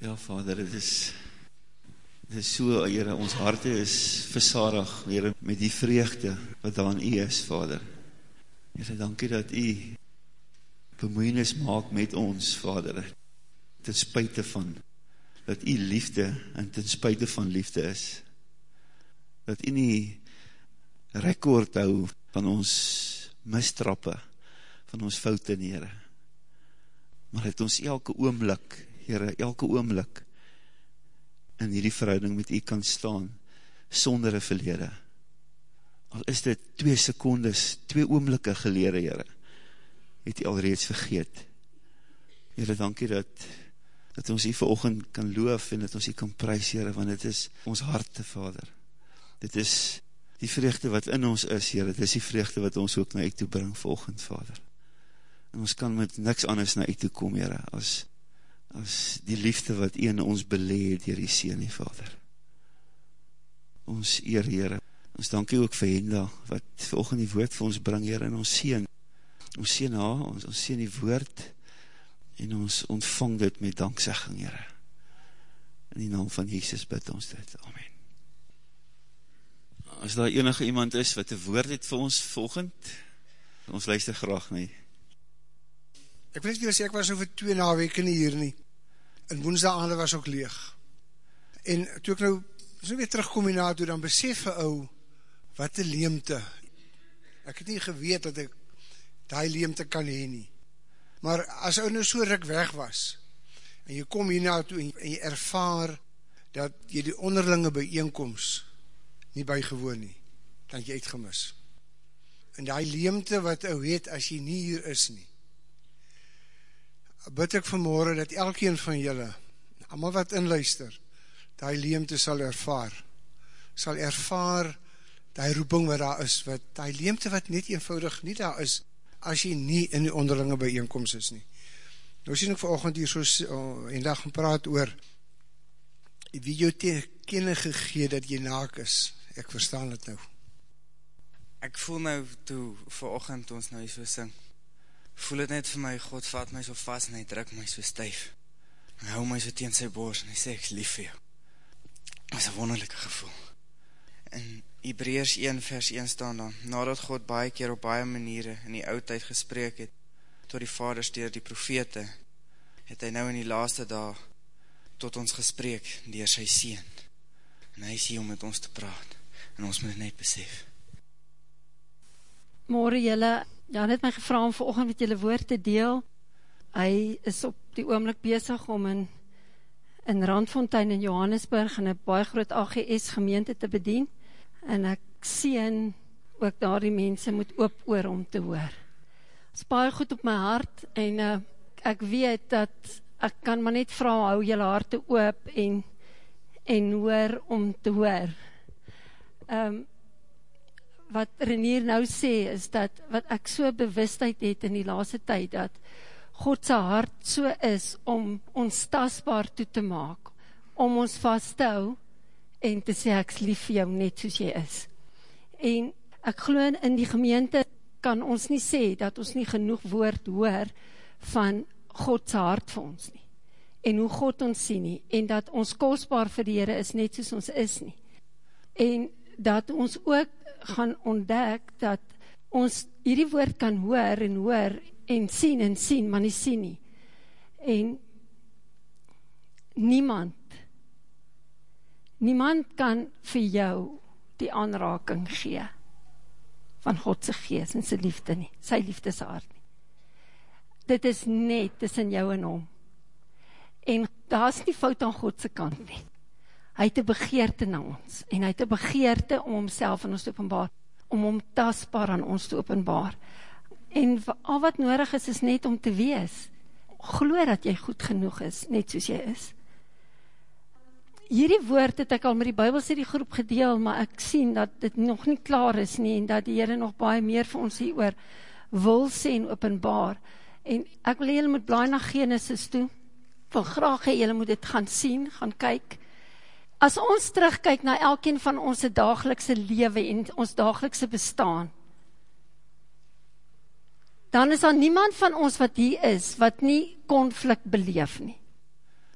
Ja, Vader, het is, het is so, Heere, ons harte is versadig, Heere, met die vreugde wat daar in U is, Vader. Heere, dankie dat U bemoeienis maak met ons, Vader, ten spuite van, dat U liefde en ten spuite van liefde is. Dat U nie rekord hou van ons mistrappe, van ons foute, Heere. Maar dat ons elke oomlik, Heere, elke oomlik in hierdie verhouding met u kan staan, sonder een verlede. Al is dit twee secondes, twee oomlikke gelede, Heere, het u alreeds vergeet. Heere, dankie dat, dat ons u verochend kan loof en dat ons u kan prijs, Heere, want het is ons harte, Vader. Dit is die vreugde wat in ons is, Heere, dit is die vreugde wat ons ook na u toe bring, volgend, Vader. En ons kan met niks anders na u toe kom, Heere, as as die liefde wat u in ons beleed dier die Seen, die Vader. Ons eer, Heere, ons dankie ook vir Henda, wat volgende die woord vir ons bring, Heere, en ons Seen, ons Seen ha, ons, ons Seen die woord, en ons ontvang dit met danksegging, Heere. In die naam van Jesus bid ons dit, Amen. As daar enige iemand is wat een woord het vir ons volgend, ons luister graag nie. Ek weet nie, ek was over twee na weke nie hier nie. En woensdag aande was ook leeg. En toe ek nou so weer terugkom hier na toe, dan besef een ou, wat een leemte. Ek het nie geweet dat ek die leemte kan heen nie. Maar as ou nou so rik weg was, en jy kom hier na toe, en jy ervaar, dat jy die onderlinge bijeenkomst nie bijgewoon nie, dan jy uitgemis. En die leemte wat ou het, as jy nie hier is nie, bid ek vanmorgen dat elkeen van julle, allemaal wat inluister, die leemte sal ervaar, sal ervaar die roeping wat daar is, wat die leemte wat net eenvoudig nie daar is, as jy nie in die onderlinge bijeenkomst is nie. Nou sien ek vanochtend hier so en dag gaan praat oor wie jou tekenne gegee dat jy naak is. Ek verstaan het nou. Ek voel nou toe vanochtend ons nou so sing, voel het net vir my, God vat my so vast en hy druk my so stijf. Hy hou my so teen sy boos en hy sê, ek lief vir jou. Dat is een wonderlijke gevoel. In Hebreërs 1 vers 1 staan dan, nadat God baie keer op baie maniere in die oudheid gespreek het, tot die vaders dier die profete, het hy nou in die laaste dag tot ons gespreek dier sy sien. En hy is hier om met ons te praat. En ons moet net besef. Morgen jylle, Jan het my gevra om vanochtend met julle woord te deel. Hy is op die oomlik bezig om in, in Randfontein in Johannesburg in een baie groot AGS gemeente te bedien. En ek sien ook daar die mense moet oop oor om te hoor. Is baie goed op my hart en uh, ek weet dat ek kan maar net vraag, hou julle harte oop en, en hoor om te hoor. Um, wat Renier nou sê, is dat, wat ek so bewustheid het in die laaste tyd, dat Godse hart so is, om ons tasbaar toe te maak, om ons vast te hou, en te sê, ek lief vir jou, net soos jy is. En ek geloof in die gemeente, kan ons nie sê, dat ons nie genoeg woord hoor, van Godse hart vir ons nie, en hoe God ons sien nie, en dat ons kostbaar vir die Heere is, net soos ons is nie. En dat ons ook gaan ontdek dat ons hierdie woord kan hoor en hoor en sien en sien, maar nie sien nie. En niemand niemand kan vir jou die aanraking gee van Godse geest en sy liefde nie, sy liefde sy hart nie. Dit is net tussen jou en hom. En daar is nie fout aan Godse kant nie hy het een begeerte na ons, en hy het een begeerte om homself in ons te openbaar, om hom tasbaar aan ons te openbaar. En al wat nodig is, is net om te wees, glo dat jy goed genoeg is, net soos jy is. Hierdie woord het ek al met die Bijbelse die groep gedeel, maar ek sien dat dit nog nie klaar is nie, en dat die Heere nog baie meer vir ons hier oor wil sê en openbaar. En ek wil jylle moet blaai na Genesis toe, wil graag jylle moet dit gaan sien, gaan kyk, as ons terugkyk na elkeen van ons dagelikse lewe en ons dagelikse bestaan, dan is daar niemand van ons wat hier is, wat nie konflik beleef nie.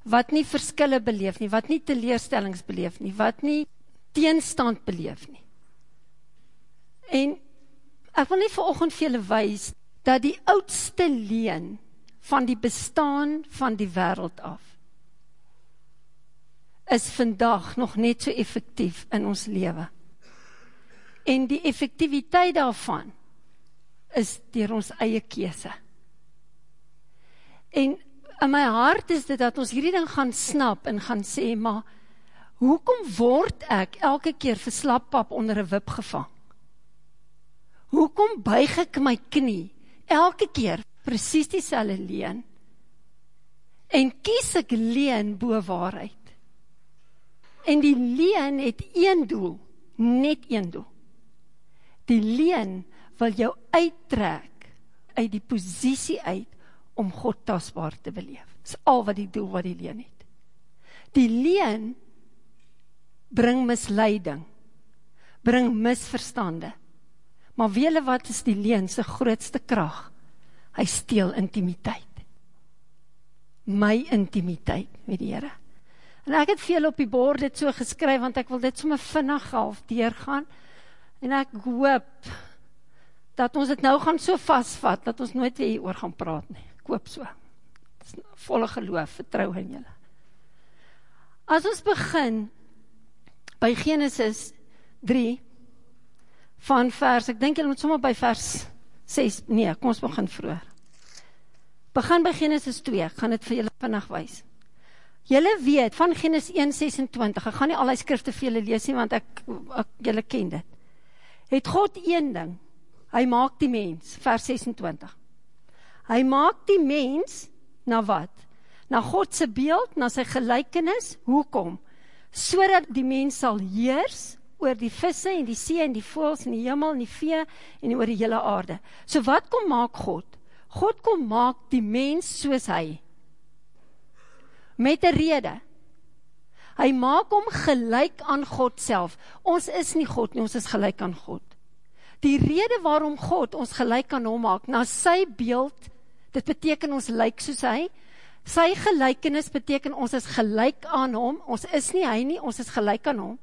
wat nie verskille beleef nie, wat nie teleurstellings beleef nie, wat nie teenstand beleef nie. En ek wil nie vir oggend vir julle wys dat die oudste leen van die bestaan van die wêreld af is vandag nog net so effektief in ons lewe. En die effektiwiteit daarvan is deur ons eie keuse. En in my hart is dit dat ons hierdie ding gaan snap en gaan sê, maar hoekom word ek elke keer vir slappap onder 'n wip gevang? Hoekom buig ek my knie elke keer presies dieselfde leen? En kies ek leen bo waarheid? En die leen het een doel, net een doel. Die leen wil jou uittrek uit die posisie uit om God tasbaar te beleef. Dis al wat die doel wat die leen het. Die leen bring misleiding, bring misverstande. Maar weet wat is die leen se grootste krag? Hy steel intimiteit. My intimiteit met die Here. En ek het veel op die bord dit so geskryf want ek wil dit sommer vinnig half deurgaan. En ek hoop dat ons dit nou gaan so vasvat dat ons nooit weer hieroor gaan praat nie koop so. Volle geloof, vertrou in julle. As ons begin by Genesis 3 van vers, ek dink julle moet sommer by vers 6, nee, kom ons begin vroeër. Begin by Genesis 2, ek gaan dit vir julle vinnig wys. Julle weet van Genesis 1:26. Ek gaan nie al die skrifte vir julle lees nie want ek, ek julle ken dit. Het God een ding. Hy maak die mens, vers 26. Hy maak die mens na wat? Na God se beeld, na sy gelykenis. Hoekom? Sodat die mens sal heers oor die visse en die see en die voëls en die hemel en die vee en oor die hele aarde. So wat kom maak God? God kom maak die mens soos hy. Met 'n rede. Hy maak hom gelyk aan God self. Ons is nie God nie, ons is gelyk aan God. Die rede waarom God ons gelyk aan hom maak, na sy beeld Dit beteken ons lyk soos hy. Sy gelykenis beteken ons is gelyk aan hom. Ons is nie hy nie, ons is gelyk aan hom.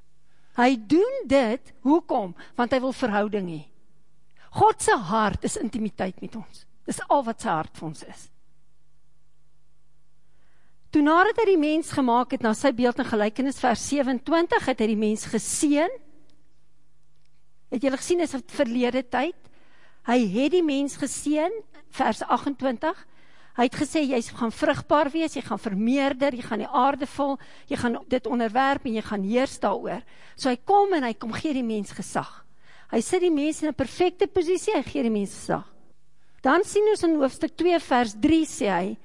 Hy doen dit hoekom? Want hy wil verhouding hê. God se hart is intimiteit met ons. Dis al wat sy hart vir ons is. Toe nadat hy die mens gemaak het na sy beeld en gelykenis vers 27 het hy die mens geseën. Het julle gesien is dit verlede tyd? Hy het die mens geseën vers 28. Hy het gesê jy gaan vrugbaar wees, jy gaan vermeerder, jy gaan die aarde vul, jy gaan dit onderwerp en jy gaan heers daaroor. So hy kom en hy kom gee die mens gesag. Hy sit die mens in 'n perfekte posisie, hy gee die mens gesag. Dan sien ons in hoofstuk 2 vers 3 sê hy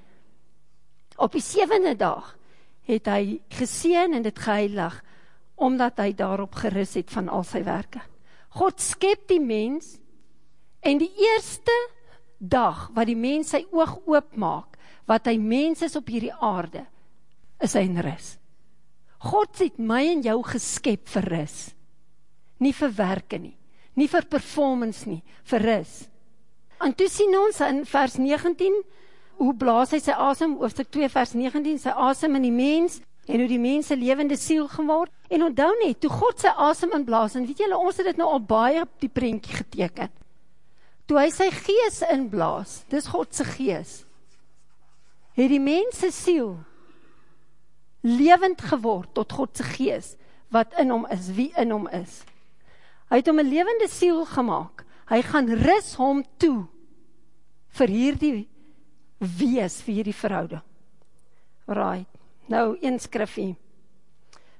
op die sewende dag het hy geseën en dit geheilig omdat hy daarop gerus het van al sy werke. God skep die mens en die eerste dag wat die mens sy oog oopmaak, wat hy mens is op hierdie aarde, is hy in rus. God het my en jou geskep vir rus. Nie vir werke nie, nie vir performance nie, vir rus. En toe sien ons in vers 19 hoe blaas hy sy asem, hoofstuk 2 vers 19, sy asem in die mens en hoe die mens 'n lewende siel geword. En onthou net, toe God sy asem inblaas, en weet julle, ons het dit nou al baie op die prentjie geteken toe hy sy gees inblaas, dis God se gees, het die mens se siel lewend geword tot God se gees wat in hom is, wie in hom is. Hy het hom 'n lewende siel gemaak. Hy gaan rus hom toe vir hierdie wees, vir hierdie verhouding. Right. Nou een skrifgie.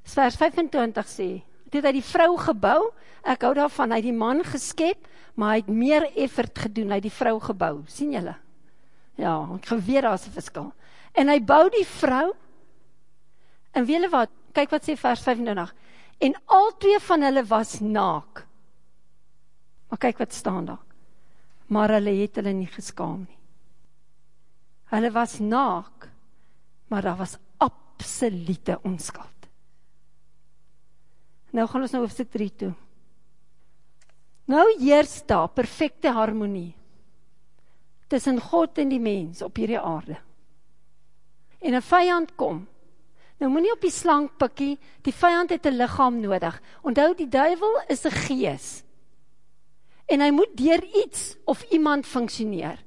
Vers 25 sê, dit het hy die vrou gebou. Ek hou daarvan, hy het die man geskep maar hy het meer effort gedoen, hy het die vrou gebou, sien julle? Ja, ek geweet daar is 'n verskil. En hy bou die vrou. En weet julle wat? Kyk wat sê vers 25. En al twee van hulle was naak. Maar kyk wat staan daar. Maar hulle het hulle nie geskaam nie. Hulle was naak, maar daar was absolute onskuld. Nou gaan ons nou hoofstuk 3 toe. Nou heers daar perfekte harmonie tussen God en die mens op hierdie aarde. En 'n vyand kom Nou moenie op die slang pikkie, die vyand het 'n liggaam nodig. Onthou die duiwel is 'n gees. En hy moet deur iets of iemand funksioneer.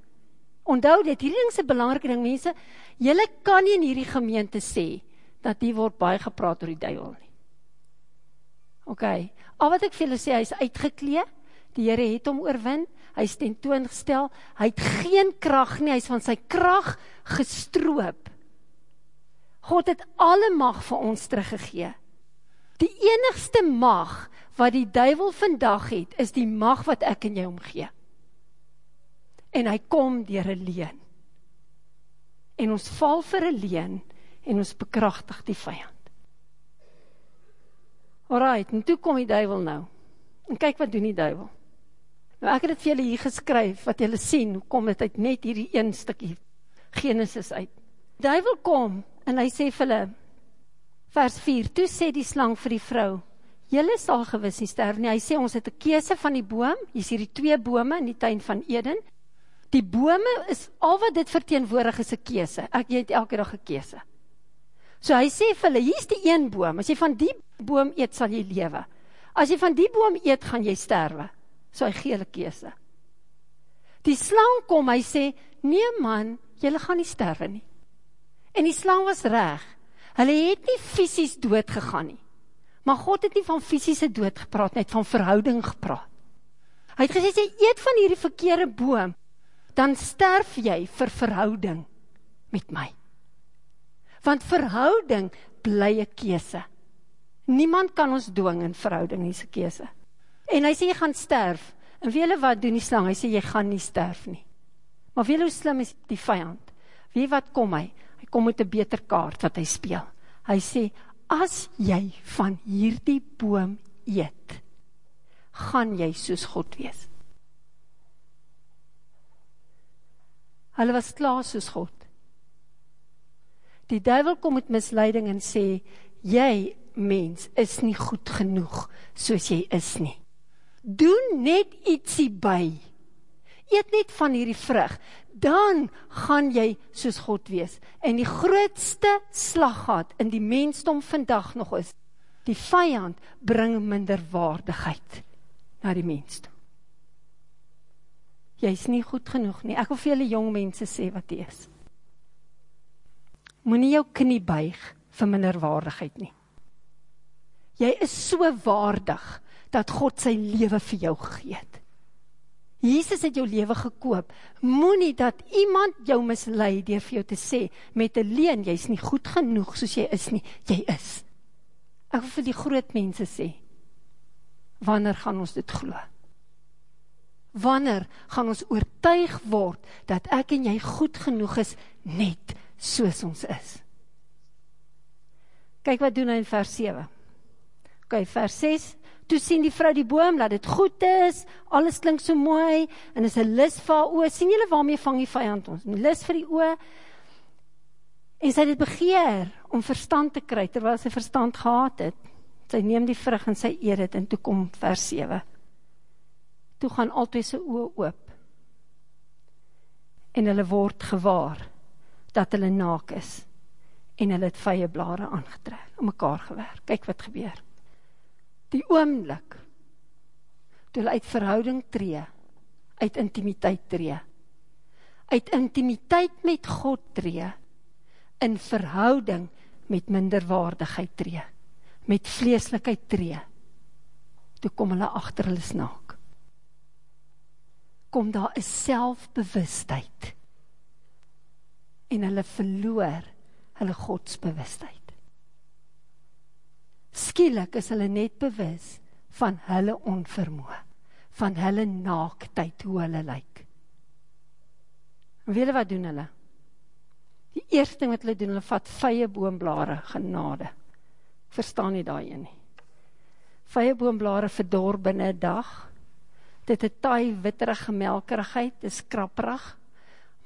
Onthou dit, hierdie ding 'n belangrike ding mense. Julle kan nie in hierdie gemeente sê dat hier word baie gepraat oor die duiwel nie. OK. Al wat ek vir julle sê, hy's uitgeklee. Die Here het hom oorwin. Hy's tentoongestel. Hy het geen krag nie. Hy's van sy krag gestroop. God het alle mag vir ons teruggegee. Die enigste mag wat die duiwel vandag het, is die mag wat ek en jy hom gee. En hy kom deur 'n leuen. En ons val vir 'n leuen en ons bekragtig die vyand. Alraait, en toe kom die duiwel nou. En kyk wat doen die duiwel. Nou ek het dit vir julle hier geskryf wat julle sien, hoe kom dit uit net hierdie een stukkie Genesis uit. Die duiwel kom en hy sê vir hulle vers 4, toe sê die slang vir die vrou: Julle sal gewis nie sterf nie. Hy sê ons het 'n keuse van die boom. Hier's hierdie twee bome in die tuin van Eden. Die bome is al wat dit verteenwoordig is 'n keuse. Ek jy het elke dag 'n keuse. So hy sê vir hulle, hier's die een boom. As jy van die boom eet, sal jy lewe. As jy van die boom eet, gaan jy sterwe. So hy gee hulle keuse. Die slang kom, hy sê, "Nee man, julle gaan nie sterwe nie." En die slang was reg. Hulle het nie fisies dood gegaan nie. Maar God het nie van fisiese dood gepraat, net van verhouding gepraat. Hy het gesê jy eet van hierdie verkeerde boom, dan sterf jy vir verhouding met my. Want verhouding bly 'n keuse. Niemand kan ons dwing in verhouding nie se keuse. En hy sê jy gaan sterf. En weet julle wat doen die slang? Hy sê jy gaan nie sterf nie. Maar julle hoe slim is die vyand? Wie wat kom hy? Hy kom met 'n beter kaart wat hy speel. Hy sê as jy van hierdie boom eet, gaan jy soos God wees. Hulle was klaar soos God. Die duiwel kom met misleiding en sê jy mens is nie goed genoeg soos jy is nie. Doen net ietsie by. Eet net van hierdie vrug, dan gaan jy soos God wees. En die grootste slaggat in die mensdom vandag nog is die vyand bring minderwaardigheid na die mensdom. Jy's nie goed genoeg nie. Ek wil vir julle jong mense sê wat jy is. Moenie jou knie buig vir minderwaardigheid nie. Jy is so waardig dat God sy lewe vir jou gegee het. Jesus het jou lewe gekoop. Moenie dat iemand jou mislei deur vir jou te sê met 'n leuen jy's nie goed genoeg soos jy is nie. Jy is. Ek wil vir die groot mense sê. Wanneer gaan ons dit glo? Wanneer gaan ons oortuig word dat ek en jy goed genoeg is net soos ons is? Kyk wat doen hy in vers 7. OK, vers 6 toe sien die vrou die boom dat dit goed is, alles klink so mooi en is 'n lus vir haar oë. sien julle waarmee vang die vyand ons? 'n Lus vir die oë. En sy het dit begeer om verstand te kry terwyl sy verstand gehad het. Sy neem die vrug en sy eet dit en toe kom vers 7. Toe gaan altyd se oë oop. En hulle word gewaar dat hulle naak is en hulle het vye blare aangetrek, om mekaar gewerk. Kyk wat gebeur die oomblik toe hulle uit verhouding tree, uit intimiteit tree, uit intimiteit met God tree, in verhouding met minderwaardigheid tree, met vleeslikheid tree, toe kom hulle achter hulle snaak. Kom daar een selfbewustheid en hulle verloor hulle godsbewustheid skielik is hulle net bewus van hulle onvermoë, van hulle naaktheid, hoe hulle lyk. En weet wat doen hulle? Die eerste ding wat hulle doen, hulle vat vye boomblare, genade. Verstaan nie daai een nie. Vye boomblare verdor binne 'n dag. Dit het taai witterige melkerigheid, dis krapperig.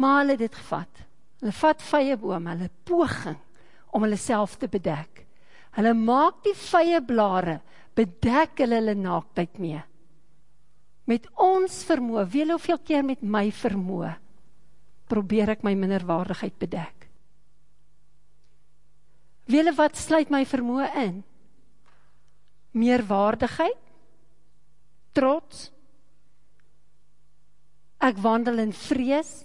Maar hulle het dit gevat. Hulle vat vye bome, hulle poging om hulle self te bedek Hulle maak die vye blare, bedek hulle hulle naaktheid mee. Met ons vermoë, weet jy hoeveel keer met my vermoë probeer ek my minderwaardigheid bedek? Wele wat sluit my vermoë in? Meerwaardigheid, trots. Ek wandel in vrees.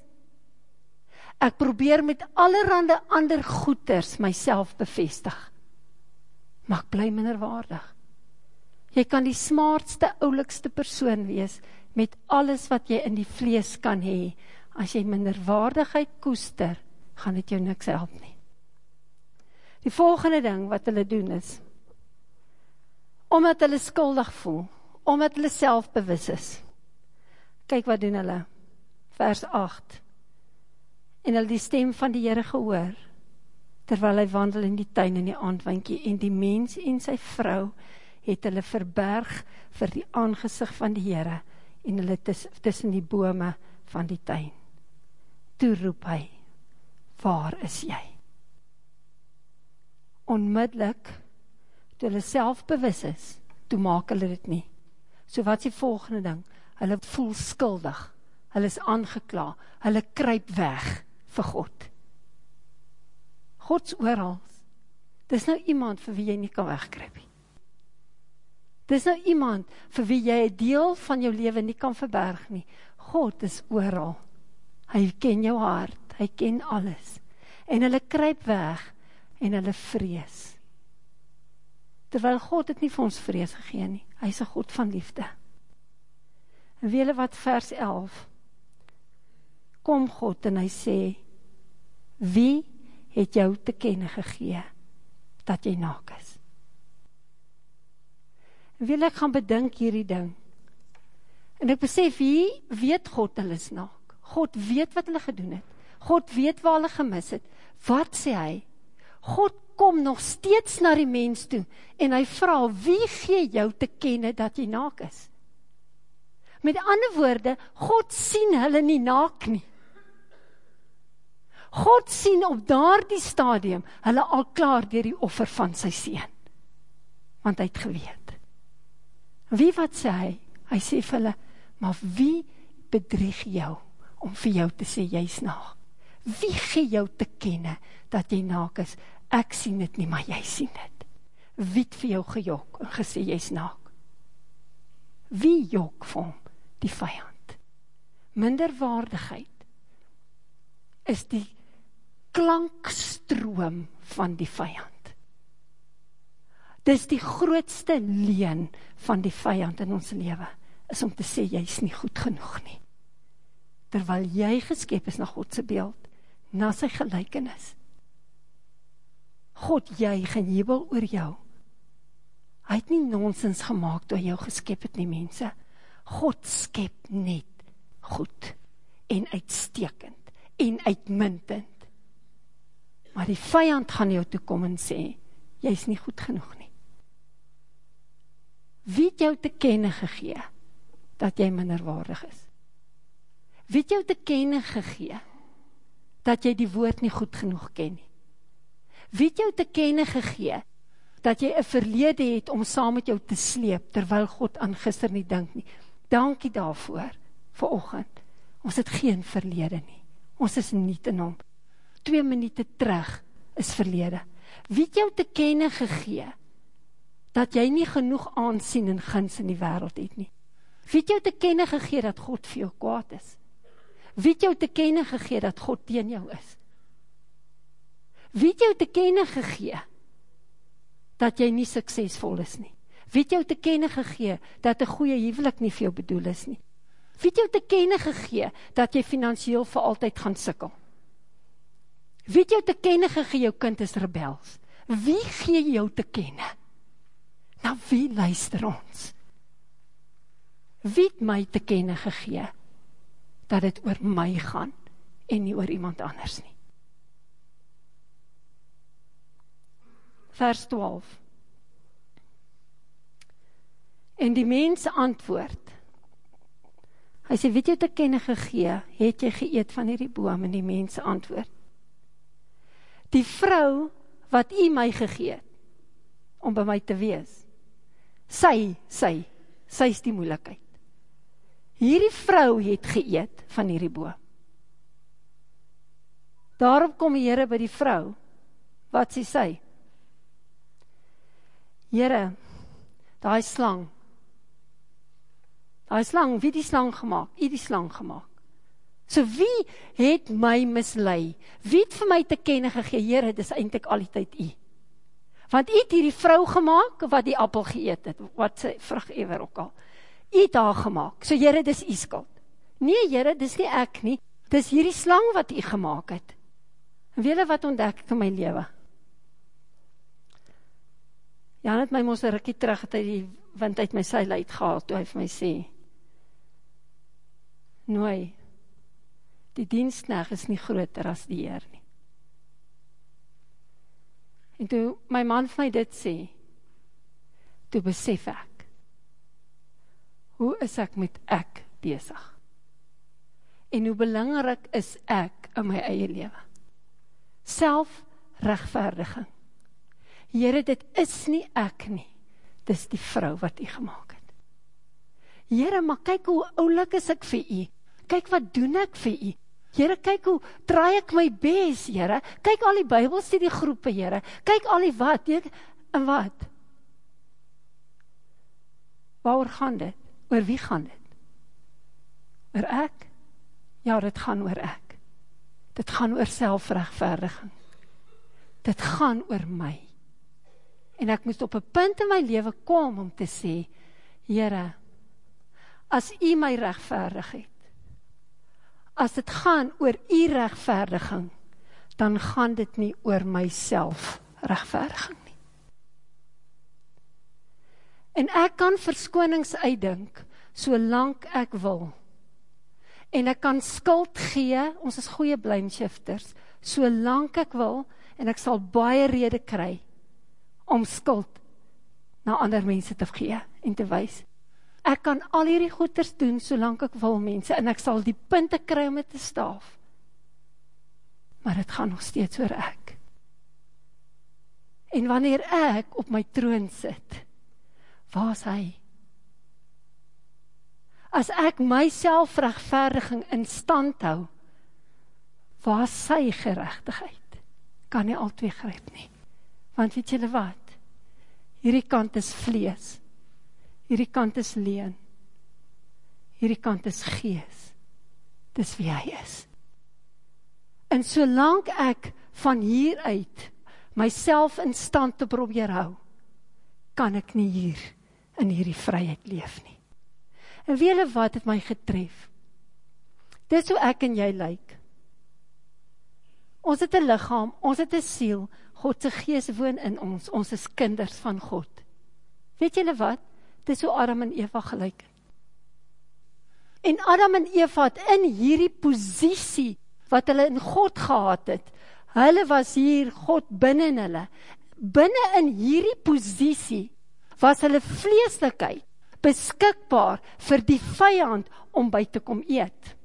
Ek probeer met allerhande ander goeters myself bevestig. Maar ek bly minderwaardig. Jy kan die smartste, oulikste persoon wees met alles wat jy in die vlees kan hê. As jy minderwaardigheid koester, gaan dit jou niks help nie. Die volgende ding wat hulle doen is omdat hulle skuldig voel, omdat hulle selfbewus is. Kyk wat doen hulle. Vers 8. En hulle die stem van die Here gehoor terwyl hy wandel in die tuin in die aandwindjie en die mens en sy vrou het hulle verberg vir die aangesig van die Here en hulle tussen die bome van die tuin. Toe roep hy: "Waar is jy?" Onmiddellik toe hulle selfbewus is, toe maak hulle dit nie. So wat is die volgende ding? Hulle voel skuldig. Hulle is aangekla. Hulle kruip weg vir God. God's oral. Dis nou iemand vir wie jy nie kan wegkruip nie. Dis nou iemand vir wie jy 'n deel van jou lewe nie kan verberg nie. God is oral. Hy ken jou hart, hy ken alles. En hulle kruip weg en hulle vrees. Terwyl God dit nie vir ons vrees gegee nie. Hy's 'n God van liefde. En weet julle wat vers 11? Kom God en hy sê: "Wie het jou te kenne gegee dat jy naak is?" wil ek gaan bedink hierdie ding. En ek besef hier weet God hulle is naak. God weet wat hulle gedoen het. God weet waar hulle gemis het. Wat sê hy? God kom nog steeds na die mens toe en hy vra: "Wie gee jou te kenne dat jy naak is?" Met ander woorde, God sien hulle nie naak nie. God sien op daardie stadium hulle al klaar deur die offer van sy seun. Want hy het geweet. Wie wat sê hy? Hy sê vir hulle, maar wie bedrieg jou om vir jou te sê jy's naak? Wie gee jou te kenne dat jy naak is? Ek sien dit nie, maar jy sien dit. Wie het vir jou gejok en gesê jy's naak? Wie jok vir hom? Die vyand. Minderwaardigheid is die klankstroom van die vyand. Dis die grootste leen van die vyand in ons lewe is om te sê jy's nie goed genoeg nie. Terwyl jy geskep is na God se beeld, na sy gelykenis. God juig en jubel oor jou. Hy het nie nonsens gemaak toe jou geskep het nie, mense. God skep net goed en uitstekend en uitmuntend. Maar die vyand gaan jou toe kom en sê jy's nie goed genoeg nie. Wie het jou te kenne gegee dat jy minderwaardig is? Wie het jou te kenne gegee dat jy die woord nie goed genoeg ken nie? Wie het jou te kenne gegee dat jy 'n verlede het om saam met jou te sleep terwyl God aan gister nie dink nie? Dankie daarvoor vir oggend. Ons het geen verlede nie. Ons is nie in hom. 2 minute terug is verlede. Wie het jou te kenne gegee dat jy nie genoeg aansien en guns in die wêreld het nie. Wie het jou te kenne gegee dat God vir jou kwaad is? Wie het jou te kenne gegee dat God teen jou is? Wie het jou te kenne gegee dat jy nie suksesvol is nie? Wie het jou te kenne gegee dat 'n goeie huwelik nie vir jou bedoel is nie? Wie het jou te kenne gegee dat jy finansiëel vir altyd gaan sukkel? Wie het jou te kenne gegee jou kind is rebels? Wie gee jou te kenne? Na wie luister ons? Wie het my te kenne gegee dat dit oor my gaan en nie oor iemand anders nie? Vers 12. En die mens antwoord. Hy sê, "Weet jy te kenne gegee, het jy geëet van hierdie boom?" En die mens antwoord. Die vrou wat U my gegee het om by my te wees, sy, sy, sy is die moeilikheid. Hierdie vrou het geëet van hierdie boom. Daarop kom die Here by die vrou. Wat sê sy? Here, daai slang. Daai slang, wie die slang gemaak? U die slang gemaak. So wie het my mislei? Wie het vir my te kenne gegee, Here, dis eintlik al die tyd U. Want U het hierdie vrou gemaak wat die appel geëet het, wat sy vrug ewer ook al. U het haar gemaak. So Here, dis U skuld. Nee, Here, dis nie ek nie. Dis hierdie slang wat U gemaak het. En jy wat ontdek ek in my lewe? Jan het my mos 'n rukkie terug het hy die wind uit my seil uitgehaal toe hy vir my sê: "Nooi. Die dienskneg is nie groter as die Heer nie." En toe my man vir my dit sê, toe besef ek hoe is ek met ek besig? En hoe belangrik is ek in my eie lewe? Selfregverdiging. Here, dit is nie ek nie. Dis die vrou wat U gemaak het. Here, maar kyk hoe oulik is ek vir U. Kyk wat doen ek vir U. Here, kyk hoe draai ek my bes, Here. Kyk al die Bybelstudie groepe, Here. Kyk al die wat, Here, en wat? Waaroor gaan dit? Oor wie gaan dit? Oor ek? Ja, dit gaan oor ek. Dit gaan oor selfregverdiging. Dit gaan oor my. En ek moes op 'n punt in my lewe kom om te sê, Here, as U my regverdig het, as dit gaan oor U regverdiging, dan gaan dit nie oor myself regverdiging nie. En ek kan verskonings uitdink solank ek wil. En ek kan skuld gee, ons is goeie blame shifters, solank ek wil en ek sal baie redes kry om skuld na ander mense te gee en te wys. Ek kan al hierdie goeders doen solank ek wil mense en ek sal die punte kry om te staaf. Maar dit gaan nog steeds oor ek. En wanneer ek op my troon sit, waar is hy? As ek myself regverdiging in stand hou, waar is sy geregtigheid? Kan nie altyd gryp nie. Want weet julle wat? Hierdie kant is vlees. Hierdie kant is leuen. Hierdie kant is gees. Dis wie hy is. En solank ek van hier uit myself in stand te probeer hou, kan ek nie hier in hierdie vryheid leef nie. En weet julle wat het my getref? Dis hoe ek en jy lyk. Ons het 'n liggaam, ons het 'n siel, God se gees woon in ons. Ons is kinders van God. Weet julle wat? Dis hoe Adam en Eva gelyk het. En Adam en Eva het in hierdie posisie wat hulle in God gehad het, hulle was hier God binne in hulle. Binne in hierdie posisie was hulle vleeslikheid beskikbaar vir die vyand om by te kom eet.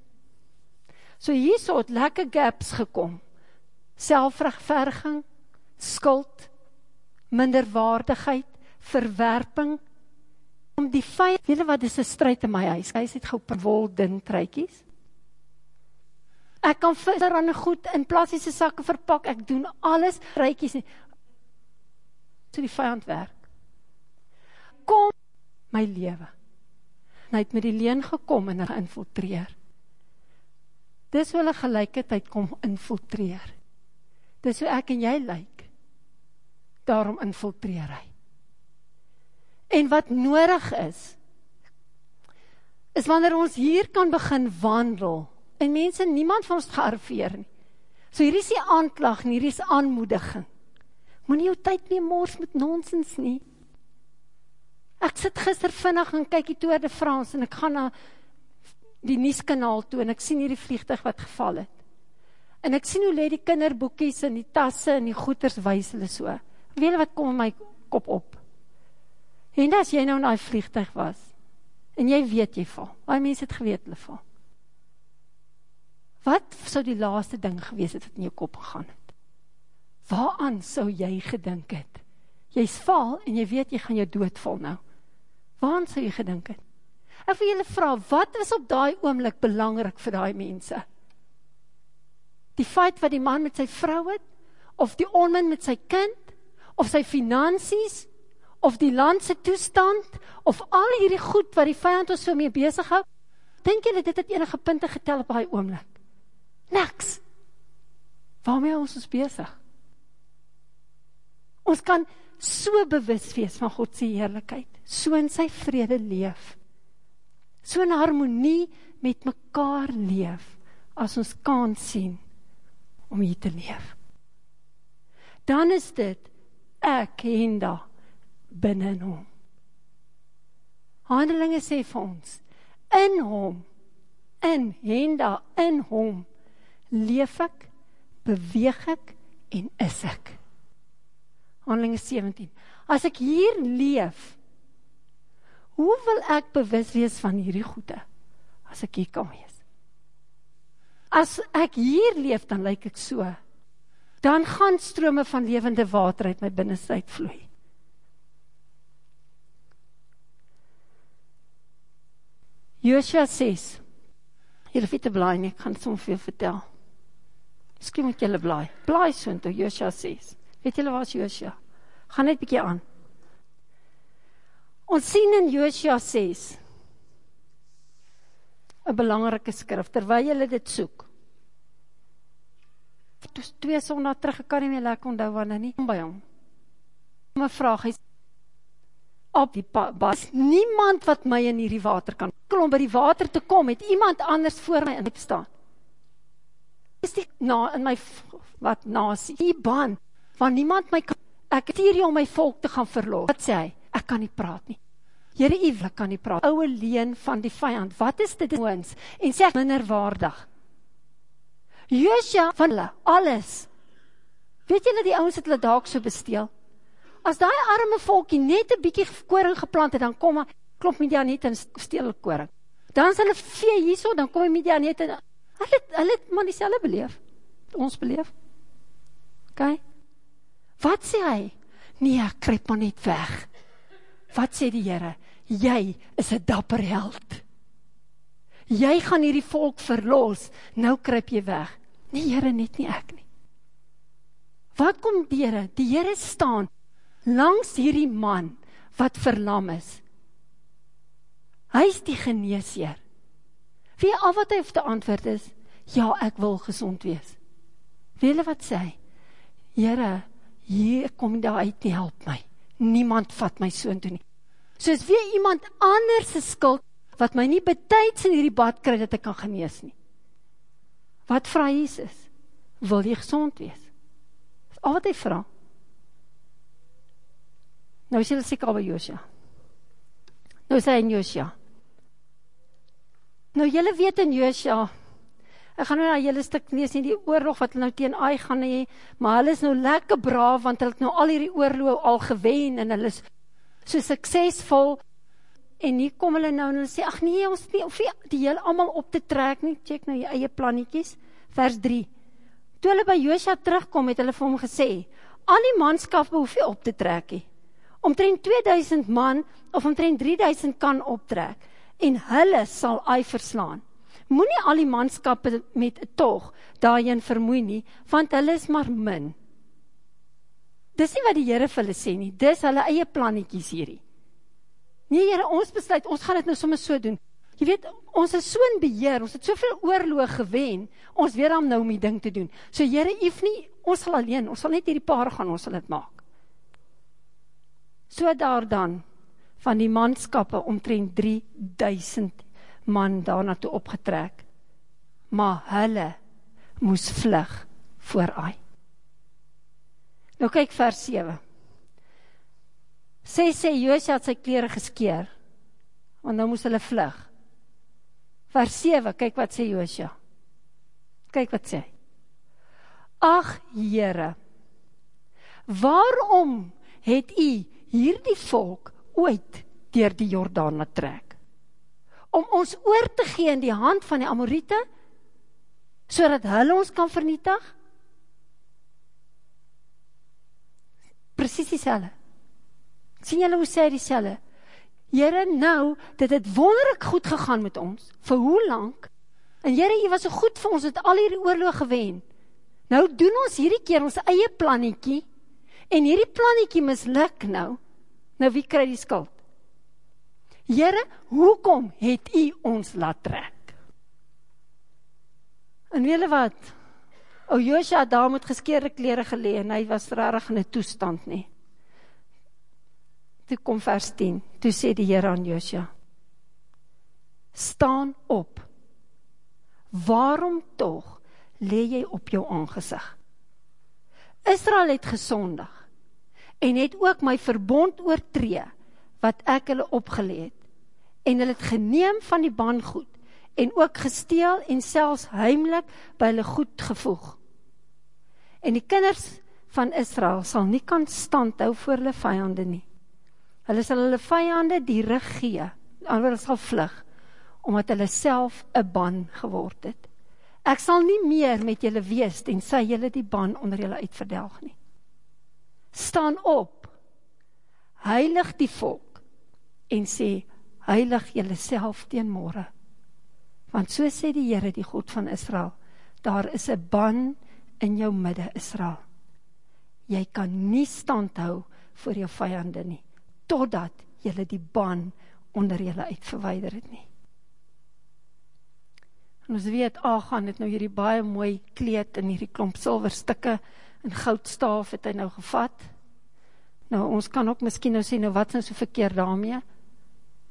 So hierso het lekker gaps gekom. Selfregverdiging, skuld, minderwaardigheid, verwerping om die vyand, weet jy wat dis 'n stryd in my huis. Hy het gou perwol dun truitjies. Ek kan aan 'n goed in plastiese sakke verpak. Ek doen alles, truitjies. So die vyand werk. Kom my lewe. Hy het met die leuen gekom en geïnfiltreer. Dis hoe hulle gelykheid kom infiltreer. Dis hoe ek en jy lyk. Daarom infiltreer hy. En wat nodig is is wanneer ons hier kan begin wandel en mense niemand van ons gearriveer nie. So hier is die aanklag, hier is aanmoediging. Moenie jou tyd meer mors met nonsens nie. Ek sit gister vinnig en kyk die Tour de France en ek gaan na die nuuskanaal toe en ek sien hierdie vliegtyg wat geval het. En ek sien hoe lê die kinderboekies in die tasse en die goeders wys hulle so. Weet jy wat kom in my kop op? En as jy nou in daai vliegtyg was en jy weet jy val. Baie mense het geweet hulle val. Wat sou die laaste ding gewees het wat in jou kop gegaan het? Waaraan sou jy gedink het? Jy's val en jy weet jy gaan jou doodval nou. Waaraan sou jy gedink het? Ek wil julle vra, wat is op daai oomblik belangrik vir daai mense? Die feit wat die man met sy vrou het of die onmin met sy kind of sy finansies of die landse toestand, of al hierdie goed wat die vijand ons so mee bezig hou, denk julle dit het enige punte getel op die oomlik? Niks. Waarmee ons ons bezig? Ons kan so bewus wees van Godse heerlijkheid, so in sy vrede leef, so in harmonie met mekaar leef, as ons kan sien, om hier te leef. Dan is dit, ek en da, binnen hom. Handelinge sê vir ons, in hom, in henda, in hom, leef ek, beweeg ek, en is ek. Handelinge 17. As ek hier leef, hoe wil ek bewus wees van hierdie goede, as ek hier kan wees? As ek hier leef, dan lyk ek so, dan gaan strome van levende water uit my binnenste uitvloei. Joshua 6, Julle weet te blaai ek gaan soms veel vertel. Miskien moet julle blaai. Blaai so in toe Joshua 6. Weet julle waar is Joshua? Gaan net bietjie aan. Ons sien in Joshua 6 'n belangrike skrif terwyl julle dit soek. Dit is twee sondae terug, ek kan nie meer lekker onthou wanneer nie by hom. 'n Vraag is op die bas. Niemand wat my in hierdie water kan. Kom by die water te kom, het iemand anders voor my in staan. Is die na in my wat nasie. Die band van niemand my kan ek stuur jou om my volk te gaan verlos. Wat sê hy? Ek kan nie praat nie. Here Ewel kan nie praat. Oue leen van die vyand. Wat is dit ons? En sê ek minderwaardig. Josua van hulle alles. Weet julle die ouens het hulle dalk so besteel? As daai arme volkie net 'n bietjie koring geplant het, dan kom klop Midianiet en steel koring. Dan is hulle vee hierso, dan kom Midianiet en hulle hulle het maar dieselfde beleef. Ons beleef. OK. Wat sê hy? Nee, kruip maar net weg. Wat sê die Here? Jy is 'n dapper held. Jy gaan hierdie volk verlos. Nou kruip jy weg. Nee, Here, net nie ek nie. Wat kom die Here? Die Here staan langs hierdie man wat verlam is. Hy is die geneesheer. Wie al wat hy hoef te antwoord is, ja, ek wil gezond wees. Wele wat sê? Heere, hier kom daar uit, nie help my. Niemand vat my so toe nie. So is weer iemand anders skuld, wat my nie betijds in hierdie bad kry, dat ek kan genees nie. Wat vraag Jesus? Wil jy gezond wees? Al wat hy vraag. Nou is julle seker al by Josia. Nou is hy in Josia. Nou julle weet in Josia, ek gaan nou na julle stuk lees nie die oorlog wat hulle nou teen Ai gaan hê, maar hulle is nou lekker braaf want hulle het nou al hierdie oorlog al gewen en hulle is so suksesvol. En hier kom hulle nou en hulle sê ag nee, ons nie of die hele almal op te trek nie. Check nou jou eie plannetjies. Vers 3. Toe hulle by Josia terugkom, het hulle vir hom gesê: "Al die manskap behoef nie op te trek nie omtrent 2000 man of omtrent 3000 kan optrek en hulle sal ai verslaan. Moenie al die manskappe met 'n tog daarin vermoei nie, want hulle is maar min. Dis nie wat die Here vir hulle sê nie, dis hulle eie plannetjies hierdie. Nee Here, ons besluit, ons gaan dit nou sommer so doen. Jy weet, ons is so in beheer, ons het soveel oorloë gewen, ons weet dan nou om die ding te doen. So Here, if nie, ons sal alleen, ons sal net hierdie paar gaan, ons sal dit maak so daar dan van die manskappe omtrent 3000 man daarna toe opgetrek. Maar hulle moes vlug voor Ai. Nou kyk vers 7. Sê sê Josua het sy klere geskeur. Want nou moes hulle vlug. Vers 7, kyk wat sê Josua. Kyk wat sê. Ag Here. Waarom het u hierdie volk ooit deur die Jordaan laat trek. Om ons oor te gee in die hand van die Amorite, so dat hulle ons kan vernietig? Precies die selle. Sien julle hoe sê die selle? Jere, nou, dit het wonderlik goed gegaan met ons. Vir hoe lang? En jere, jy was so goed vir ons, het al hierdie oorlog gewen. Nou doen ons hierdie keer ons eie plannetjie, en hierdie plannetjie misluk nou, Nou wie kry die skuld? Here, hoekom het u ons laat trek? En weet wat? O Josua daar met geskeurde klere gelê en hy was regtig in 'n toestand nie. Toe kom vers 10. Toe sê die Here aan Josua: Staan op. Waarom tog lê jy op jou aangesig? Israel het gesondig en het ook my verbond oortree wat ek hulle opgelê het. En hulle het geneem van die bandgoed en ook gesteel en selfs heimlik by hulle goed gevoeg. En die kinders van Israel sal nie kan standhou voor hulle vyande nie. Hulle sal hulle vyande die rug gee, anders sal vlug omdat hulle self 'n ban geword het. Ek sal nie meer met julle wees en sy julle die ban onder julle uitverdelg nie. Staan op. Heilig die volk en sê heilig julleself teen môre. Want so sê die Here die God van Israel, daar is 'n ban in jou midde Israel. Jy kan nie standhou voor jou vyande nie totdat jy die ban onder julle uitverwyder het nie. En ons weet Agan het nou hierdie baie mooi kleed en hierdie klomp silwerstukke en goudstaaf het hy nou gevat. Nou ons kan ook miskien nou sê nou wat is nou so verkeerd daarmee?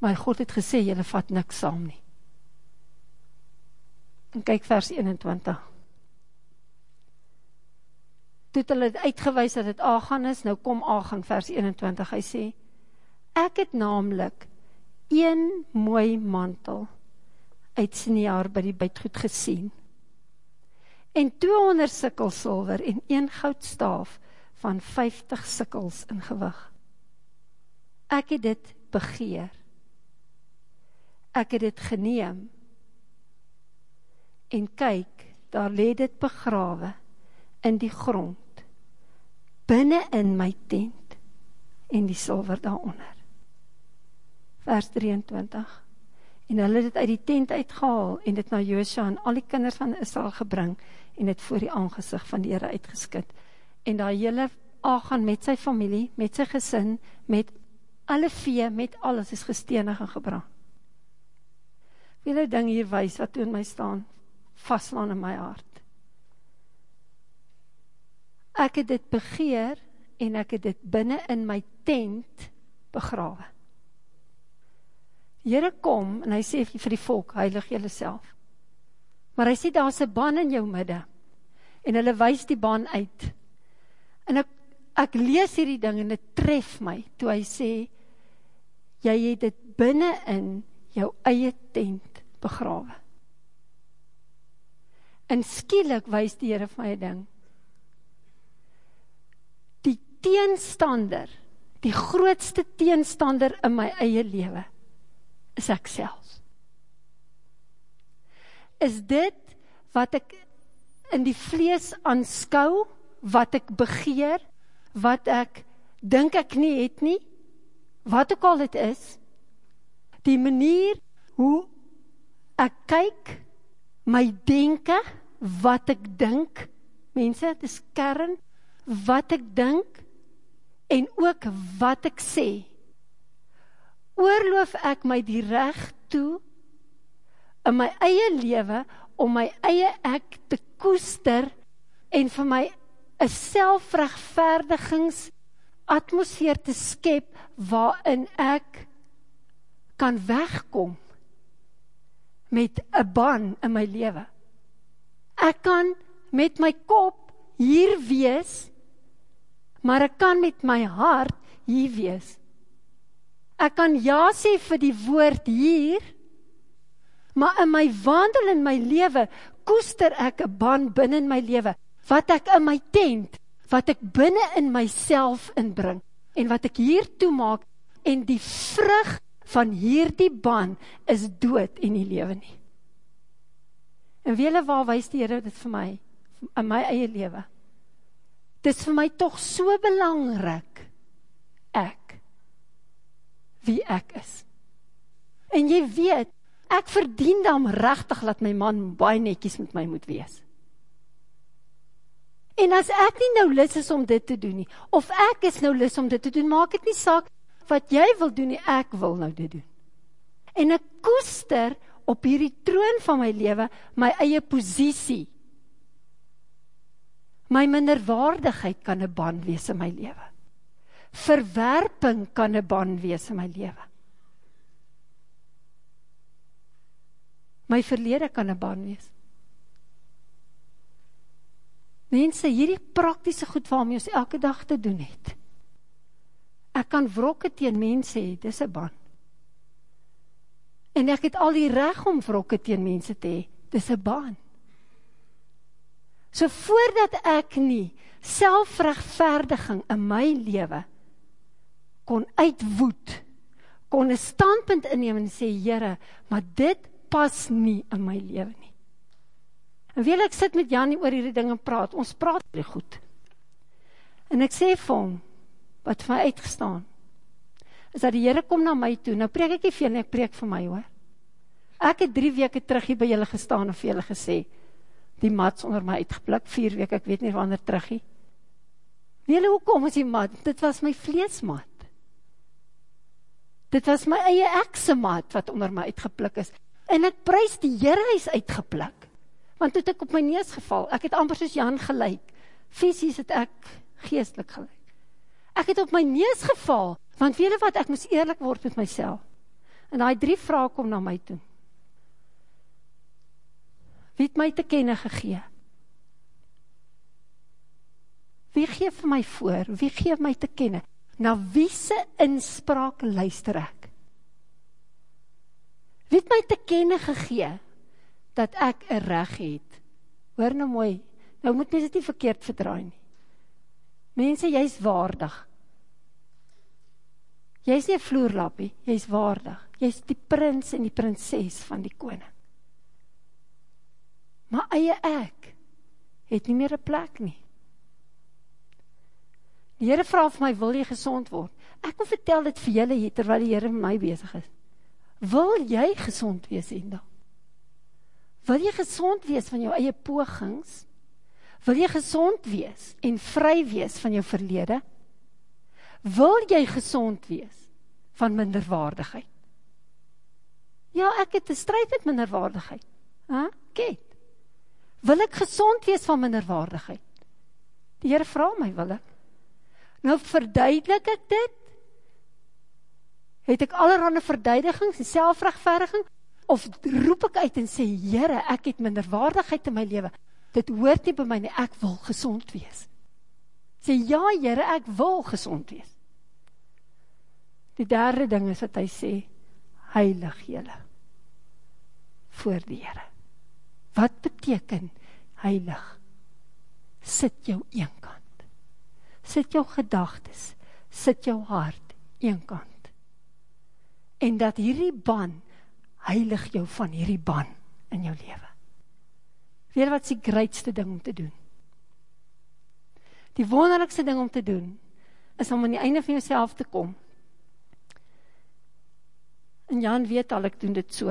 Maar God het gesê julle vat niks saam nie. En kyk vers 21. Toe hulle het uitgewys dat dit Agan is, nou kom Agan vers 21. Hy sê ek het naamlik een mooi mantel uit Snear by die bytgoed gesien. En 200 sikkel silwer en een goudstaaf van 50 sikkels in gewig. Ek het dit begeer. Ek het dit geneem. En kyk, daar lê dit begrawe in die grond binne in my tent en die silwer daaronder. Vers 23 en hulle het dit uit die tent uitgehaal en dit na Josua en al die kinders van Israel gebring en dit voor die aangesig van die Here uitgeskit. En daai hele Agan met sy familie, met sy gesin, met alle vee, met alles is gestenig en gebrand. Wiele ding hier wys wat toe in my staan, vaslaan in my hart. Ek het dit begeer en ek het dit binne in my tent begrawe. Here kom en hy sê vir die volk, heilig julle self. Maar hy sê daar's 'n ban in jou midde. En hulle wys die ban uit. En ek ek lees hierdie ding en dit tref my toe hy sê jy het dit binne in jou eie tent begrawe. En skielik wys die Here vir my 'n ding. Die teenstander, die grootste teenstander in my eie lewe is ek self. Is dit wat ek in die vlees aanskou, wat ek begeer, wat ek dink ek nie het nie, wat ook al dit is, die manier hoe ek kyk, my denke, wat ek dink, mense, dit is kern, wat ek dink, en ook wat ek sê, oorloof ek my die reg toe in my eie lewe om my eie ek te koester en vir my 'n selfregverdigings atmosfeer te skep waarin ek kan wegkom met 'n ban in my lewe. Ek kan met my kop hier wees, maar ek kan met my hart hier wees. Ek kan ja sê vir die woord hier, maar in my wandel in my lewe koester ek 'n band binne in my lewe wat ek in my tent, wat ek binne in myself inbring en wat ek hier toe maak en die vrug van hierdie band is dood en nie lewe nie. En wiele waar wys die Here dit vir my in my eie lewe? Dit is vir my tog so belangrik wie ek is. En jy weet, ek verdien dan regtig dat my man baie netjies met my moet wees. En as ek nie nou lus is om dit te doen nie, of ek is nou lus om dit te doen, maak dit nie saak wat jy wil doen nie, ek wil nou dit doen. En ek koester op hierdie troon van my lewe my eie posisie. My minderwaardigheid kan 'n band wees in my lewe. Verwerping kan 'n band wees in my lewe. My verlede kan 'n band wees. Mense, hierdie praktiese goed waarmee ons elke dag te doen het. Ek kan wrokke teen mense hê, dis 'n band. En ek het al die reg om wrokke teen mense te hê, dis 'n band. So voordat ek nie selfregverdiging in my lewe kon uitwoed, kon 'n standpunt inneem en sê Here, maar dit pas nie in my lewe nie. En wil ek sit met Janie oor hierdie ding en praat. Ons praat baie goed. En ek sê vir hom wat vir my uitgestaan. Is dat die Here kom na my toe. Nou preek ek nie vir julle, ek preek vir my, hoor. Ek het 3 weke terug hier by julle gestaan en vir julle gesê die mats onder my uitgepluk 4 weke, ek weet nie wanneer terug nie. Wie julle hoekom is die mat? Dit was my vleesmat. Dit was my eie ekse mat wat onder my uitgepluk is. En ek prys die Here hy's uitgepluk want toe het ek op my neus geval. Ek het amper soos Jan gelyk. Fisies het ek geestelik gelyk. Ek het op my neus geval, want weet jy wat, ek moes eerlik word met myself. En daai drie vrae kom na my toe. Wie het my te kenne gegee? Wie gee vir my voor? Wie gee my te kenne? Na wie se inspraak luister ek? Wie het my te kenne gegee? dat ek 'n reg het. Hoor nou mooi. Nou moet mense dit nie verkeerd verdraai nie. Mense, jy's waardig. Jy's nie 'n vloerlappie, jy's waardig. Jy's die prins en die prinses van die koning. Maar eie ek het nie meer 'n plek nie. Die Here vra vir my, "Wil jy gesond word?" Ek wil vertel dit vir julle hier terwyl die Here met my besig is. Wil jy gesond wees eendag? Wil jy gesond wees van jou eie pogings? Wil jy gesond wees en vry wees van jou verlede? Wil jy gesond wees van minderwaardigheid? Ja, ek het 'n stryd met minderwaardigheid. Hæ? Kyk. Wil ek gesond wees van minderwaardigheid? Die Here vra my, wil ek? Nou verduidelik ek dit. Het ek allerlei verduidigings en selfregverdiging of roep ek uit en sê Here, ek het minderwaardigheid in my lewe. Dit hoort nie by my nie. Ek wil gesond wees. Sê ja, Here, ek wil gesond wees. Die derde ding is wat hy sê, heilig julle voor die Here. Wat beteken heilig? Sit jou eenkant. Sit jou gedagtes, sit jou hart eenkant. En dat hierdie band heilig jou van hierdie ban in jou lewe. Weet wat die grootste ding om te doen? Die wonderlikste ding om te doen is om aan die einde van jouself te kom. En Jan weet al ek doen dit so.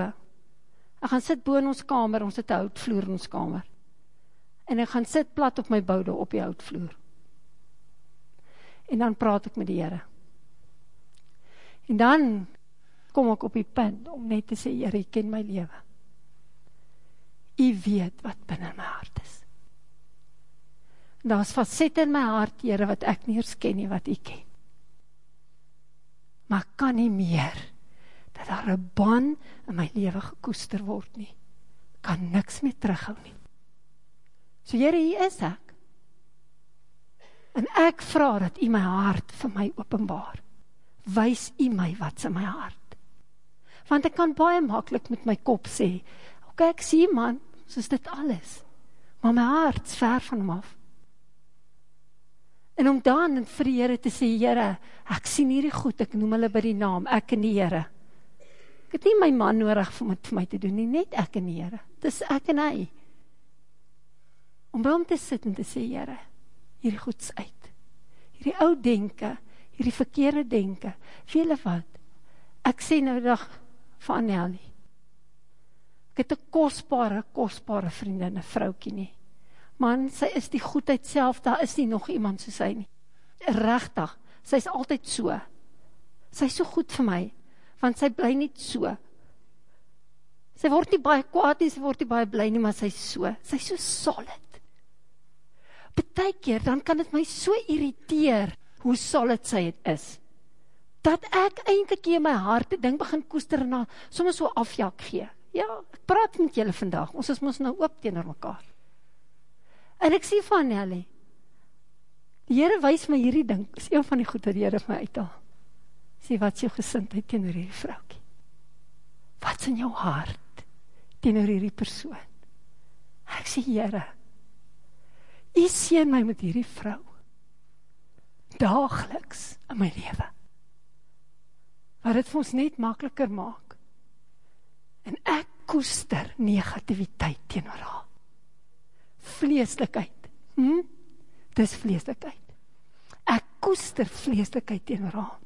Ek gaan sit bo in ons kamer, ons het 'n houtvloer in ons kamer. En ek gaan sit plat op my boude op die houtvloer. En dan praat ek met die Here. En dan kom ek op die punt om net te sê, Heer, jy ken my lewe. Jy weet wat binnen my hart is. Daar is facet in my hart, Heer, wat ek nie eens ken nie, wat jy ken. Maar kan nie meer, dat daar een ban in my lewe gekoester word nie. Kan niks meer terughou nie. So Heer, hier is ek. En ek vraag dat jy my hart vir my openbaar. Wys jy my wat in my hart want ek kan baie makkelijk met my kop sê, ok, ek sê man, soos dit alles, maar my hart is ver van hom af. En om dan vir die Heere te sê, Heere, ek sien hierdie goed, ek noem hulle by die naam, ek en die Heere. Ek het nie my man nodig vir my, vir my te doen, nie, net ek en die Heere. Dis ek en hy. Om by hom te sit en te sê, Heere, hierdie goeds uit. Hierdie oud denke, hierdie verkeerde denke, vele wat. Ek sê nou dag, van Nelly. Ek het 'n kosbare, kosbare vriendin, 'n vroukie nie. Man, sy is die goedheid self, daar is nie nog iemand soos sy nie. Regtig, sy's altyd so. Sy is so goed vir my, want sy bly net so. Sy word nie baie kwaad nie, sy word nie baie bly nie, maar sy is so. Sy is so solid. Partykeer dan kan dit my so irriteer hoe solid sy het is. Dat ek eintlik in my hart 'n ding begin koester en sommer so afjak gee. Ja, ek praat met julle vandag. Ons is mos nou oop teenoor mekaar. En ek sê van Nelly, die Here wys my hierdie ding. Dis een van die goed wat die Here vir my uithaal. Sê wat is jou gesindheid teenoor hierdie vroukie? Wat's in jou hart teenoor hierdie persoon? Ek sê Here, U seën my met hierdie vrou daagliks in my lewe. Wat dit vir ons net makliker maak. En ek koester negativiteit teenoor haar. Vleeslikheid. Hm? Dis vleeslikheid. Ek koester vleeslikheid teenoor haar.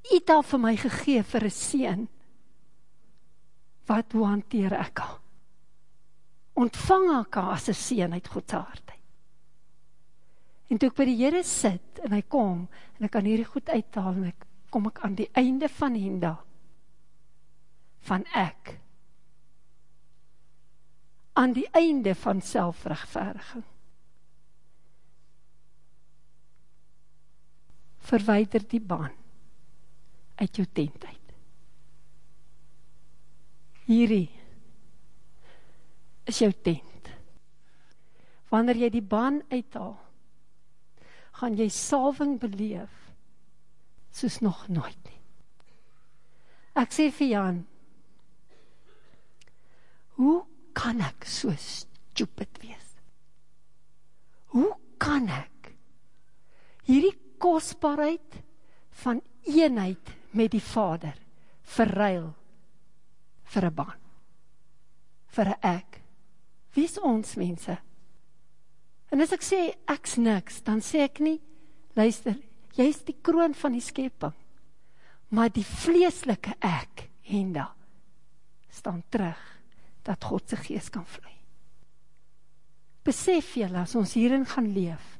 U het haar vir my gegee vir 'n seun. Wat hoe hanteer ek haar? Ontvang haar as 'n seun uit God se hart. En toe ek by die Here sit en hy kom en ek kan hierdie goed uithaal en ek kom ek aan die einde van Henda van ek aan die einde van selfregverdiging verwyder die baan uit jou tent uit. Hierdie is jou tent. Wanneer jy die baan uithaal, gaan jy salwing beleef soos nog nooit nie. Ek sê vir Jan, hoe kan ek so stupid wees? Hoe kan ek hierdie kosbaarheid van eenheid met die Vader verruil vir 'n baan. Vir 'n ek. Wie's ons mense? En as ek sê ek's niks, dan sê ek nie luister, jy's die kroon van die skepping. Maar die vleeslike ek, Henda, staan terug dat God se gees kan vloei. Besef jy as ons hierin gaan leef?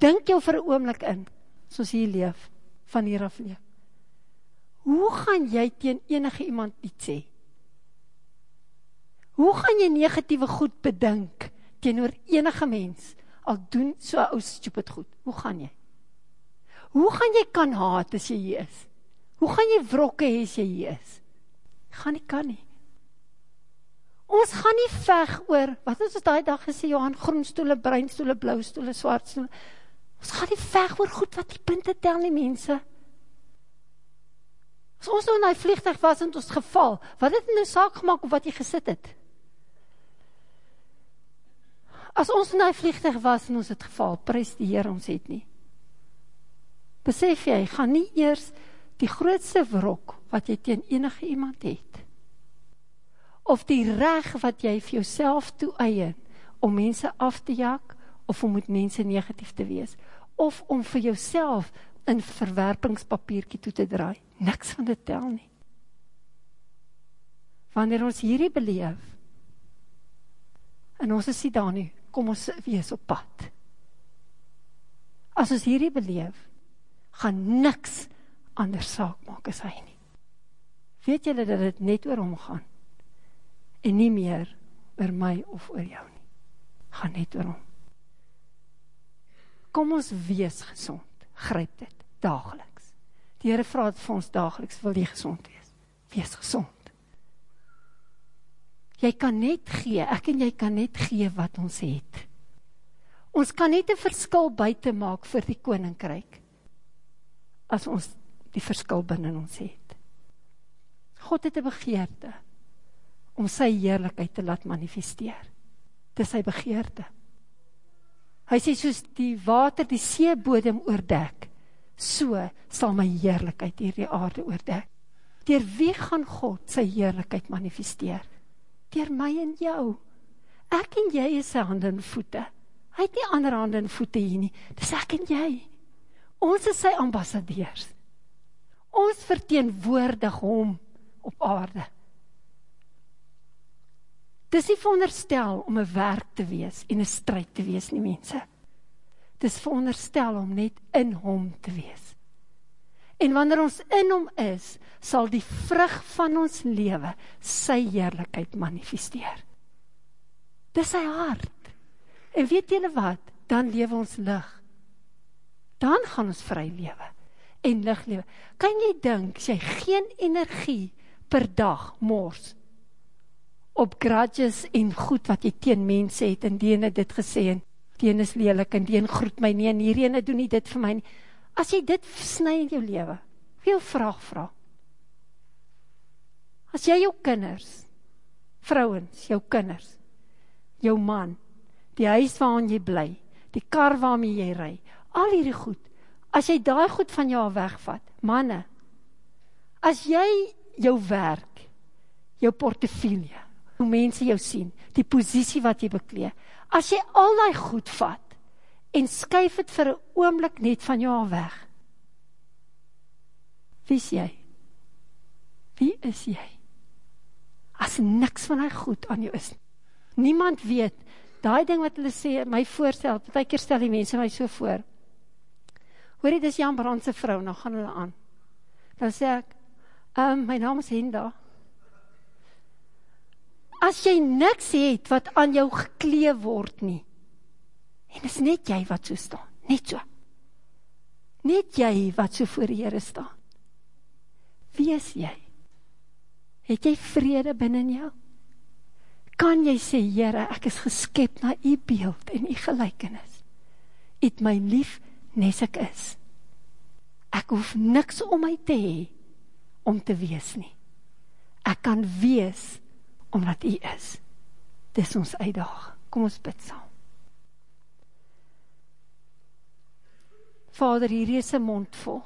Dink jou vir 'n oomblik in, as ons hier leef van hier af leef. Hoe gaan jy teen enige iemand iets sê? Hoe gaan jy negatiewe goed bedink teenoor enige mens al doen so ou stupid goed? Hoe gaan jy? Hoe gaan jy kan haat as jy hier is? Hoe gaan jy wrokke hê as jy hier is? Gaan nie kan nie. Ons gaan nie veg oor wat ons daai dag gesê Johan groen stoele, bruin stoele, blou stoele, swart stoele. Ons gaan nie veg oor goed wat die punte tel nie mense. As ons nou in daai vliegtuig was en ons geval, wat het nou saak gemaak of wat jy gesit het? As ons in daai vliegtuig was en ons het geval, prys die Here ons het nie. Besef jy, gaan nie eers die grootste wrok wat jy teen enige iemand het of die reg wat jy vir jouself toeëien om mense af te jak of om met mense negatief te wees of om vir jouself 'n verwerpingspapiertjie toe te draai. Niks van dit tel nie. Wanneer ons hierdie beleef en ons is nie daar nie, kom ons wees op pad. As ons hierdie beleef, gaan niks anders saak maak as hy nie. Weet julle dat dit net oor hom gaan en nie meer oor my of oor jou nie. Gaan net oor hom. Kom ons wees gesond gryp dit daagliks. Die Here vra dit vir ons daagliks, wil jy gesond wees? Wees gesond. Jy kan net gee, ek en jy kan net gee wat ons het. Ons kan net 'n verskil buite maak vir die koninkryk as ons die verskil binne ons het. God het 'n begeerte om sy heerlikheid te laat manifesteer. Dis sy begeerte. Hy sê soos die water die seebodem oordek, so sal my heerlikheid hierdie aarde oordek. Deur wie gaan God sy heerlikheid manifesteer? Deur my en jou. Ek en jy is sy hande en voete. Hy het nie ander hande en voete hier nie. Dis ek en jy. Ons is sy ambassadeurs. Ons verteenwoordig hom op aarde. Dis nie veronderstel om 'n werk te wees en 'n stryd te wees nie, mense. Dis veronderstel om net in hom te wees. En wanneer ons in hom is, sal die vrug van ons lewe sy heerlikheid manifesteer. Dis sy hart. En weet julle wat? Dan lewe ons lig. Dan gaan ons vry lewe en lig lewe. Kan jy dink as jy geen energie per dag mors op grudges en goed wat jy teen mense het en die ene dit gesê en die ene is lelik en die een groet my nie en hierdie ene doen nie dit vir my nie. As jy dit sny in jou lewe, veel vraag vra. As jy jou kinders, vrouens, jou kinders, jou man, die huis waarin jy bly, die kar waarmee jy ry, al hierdie goed, as jy daai goed van jou wegvat, manne, as jy jou werk, jou portefeuille, hoe mense jou sien, die posisie wat jy beklee, as jy al die goed vat, en skuif het vir oomlik net van jou al weg, wie is jy? Wie is jy? As niks van die goed aan jou is, niemand weet, daai ding wat hulle sê, my voorstel, wat ek keer stel die mense my so voor, hoor jy, dis Jan Brandse vrou, nou gaan hulle aan, dan sê ek, um, my naam is Henda, as jy niks het, wat aan jou geklee word nie, en is net jy wat so staan, net so, net jy wat so voor die Heere staan, wie is jy? Het jy vrede binnen jou? Kan jy sê, Heere, ek is geskep na jy beeld en jy gelijkenis. Het my lief, nes ek is. Ek hoef niks om my te hee, om te wees nie. Ek kan wees, omdat jy is. Dis ons uitdag. Kom ons bid saam. Vader, hier is een mond vol.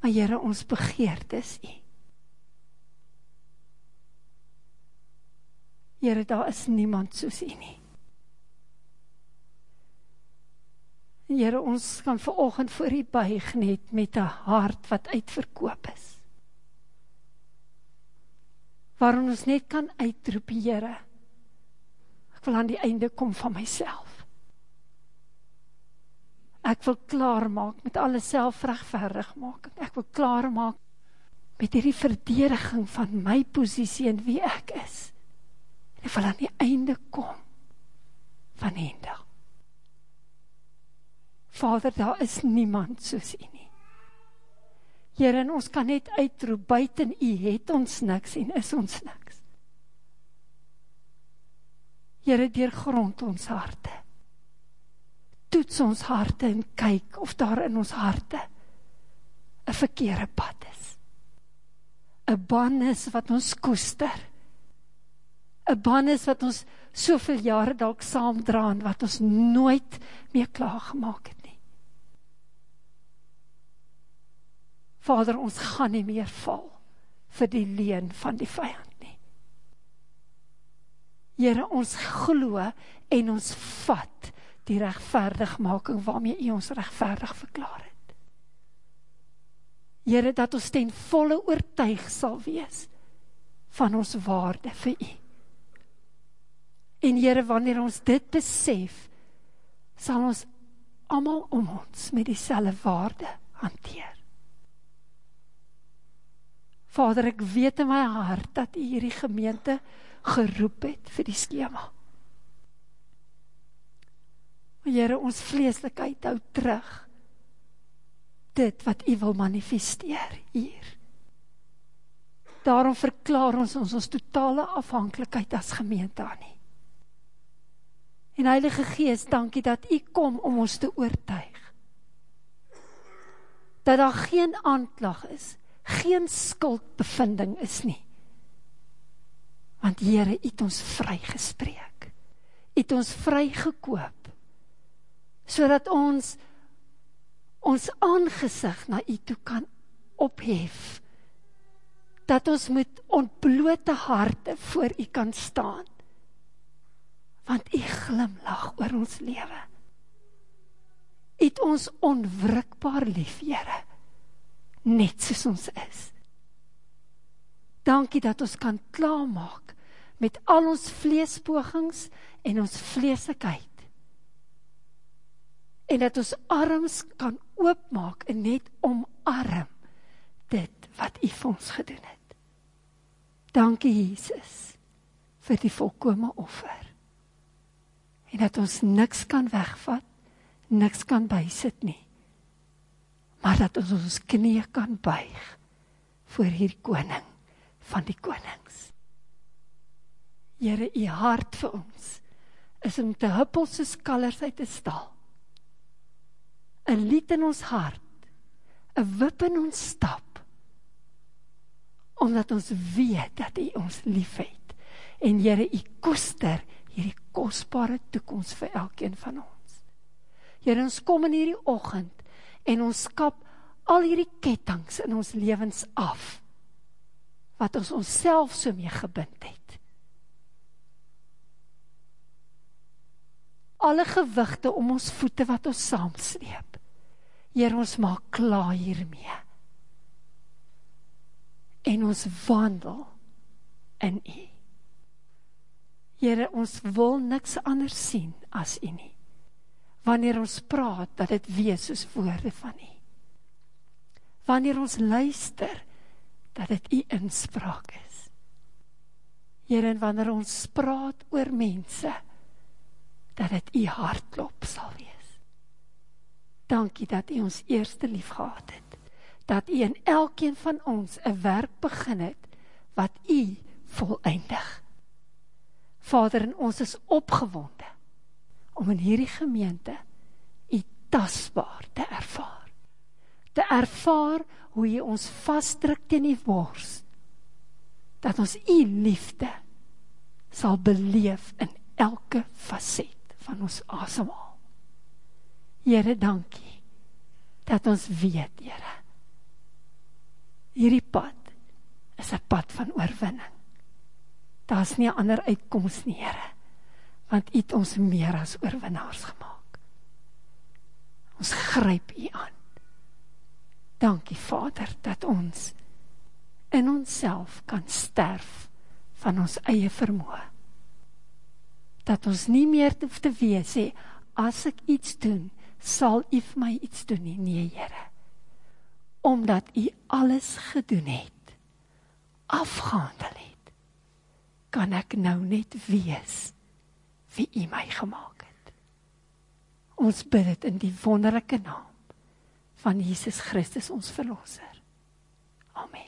Maar Heere, ons begeerd is jy. Heere, daar is niemand soos jy nie. Heere, ons kan veroogend voor jy buig net met een hart wat uitverkoop is. Waarom ons net kan uitroep, Heere, ek wil aan die einde kom van myself. Ek wil klaar maak met alle selfrechtverdig maak. Ek wil klaar maak met die verdediging van my posiesie en wie ek is. En ek wil aan die einde kom van die dag. Vader, daar is niemand soos u nie. Heer, en ons kan net uitroep, buiten u het ons niks en is ons niks. Heer, dier grond ons harte toets ons harte en kyk of daar in ons harte een verkeerde pad is. Een ban is wat ons koester. Een ban is wat ons soveel jare dalk saamdraan, wat ons nooit meer klaargemaak het nie. Vader, ons gaan nie meer val vir die leen van die vijand nie. Heere, ons glo en ons vat die rechtvaardigmaking waarmee u ons rechtvaardig verklaar het. Heere, dat ons ten volle oortuig sal wees van ons waarde vir u. En Heere, wanneer ons dit besef, sal ons allemaal om ons met die selle waarde hanteer. Vader, ek weet in my hart dat u hierdie gemeente geroep het vir die skema. Heere, ons vleeslikheid hou terug dit wat u wil manifesteer hier. Daarom verklaar ons ons ons totale afhankelijkheid as gemeente aan nie. En Heilige Geest, dankie dat u kom om ons te oortuig. Dat daar geen aanklag is, geen skuldbevinding is nie. Want Heere, u het ons vrygespreek. U het ons vrygekoop so dat ons ons aangezig na u toe kan ophef, dat ons met ontblote harte voor u kan staan, want u glimlach oor ons lewe, het ons onwrikbaar lief, Heere, net soos ons is. Dankie dat ons kan klaarmaak met al ons vleespogings en ons vleeslikheid, En dat ons arms kan oopmaak en net omarm dit wat U vir ons gedoen het. Dankie Jesus vir die volkomme offer. En dat ons niks kan wegvat, niks kan bysit nie. Maar dat ons ons knie kan buig voor hierdie koning van die konings. Here, u hart vir ons is om te huppel soos kalvers uit 'n stal. 'n Lied in ons hart, 'n wip in ons stap. Omdat ons weet dat u ons liefhet en Here, u koester hierdie kosbare toekoms vir elkeen van ons. Here, ons kom in hierdie oggend en ons skap al hierdie kettinge in ons lewens af wat ons onsself so mee gebind het. Alle gewigte om ons voete wat ons saamsleep. Here ons maak klaar hiermee. En ons wandel in U. Here ons wil niks anders sien as U nie. Wanneer ons praat dat dit wees soos woorde van U. Wanneer ons luister dat dit u inspraak is. Here, wanneer ons praat oor mense, dat dit u hartklop sal wees. Dankie dat u ons eerste lief gehad het. Dat u in elkeen van ons 'n werk begin het wat u volëindig. Vader, ons is opgewonde om in hierdie gemeente u tasbaar te ervaar. Te ervaar hoe jy ons vasdruk teen die bors dat ons u liefde sal beleef in elke faset van ons asemhaal. Here, dankie dat ons weet, Here. Hierdie pad is 'n pad van oorwinning. Daar's nie 'n ander uitkoms nie, Here, want U het ons meer as oorwinnaars gemaak. Ons gryp U aan. Dankie Vader dat ons in onsself kan sterf van ons eie vermoë. Dat ons nie meer hoef te wees sê as ek iets doen, sal U vir my iets doen nie, nee Here. Omdat U alles gedoen het, afgehandel het, kan ek nou net wees wie U my gemaak het. Ons bid dit in die wonderlike naam van Jesus Christus ons verlosser. Amen.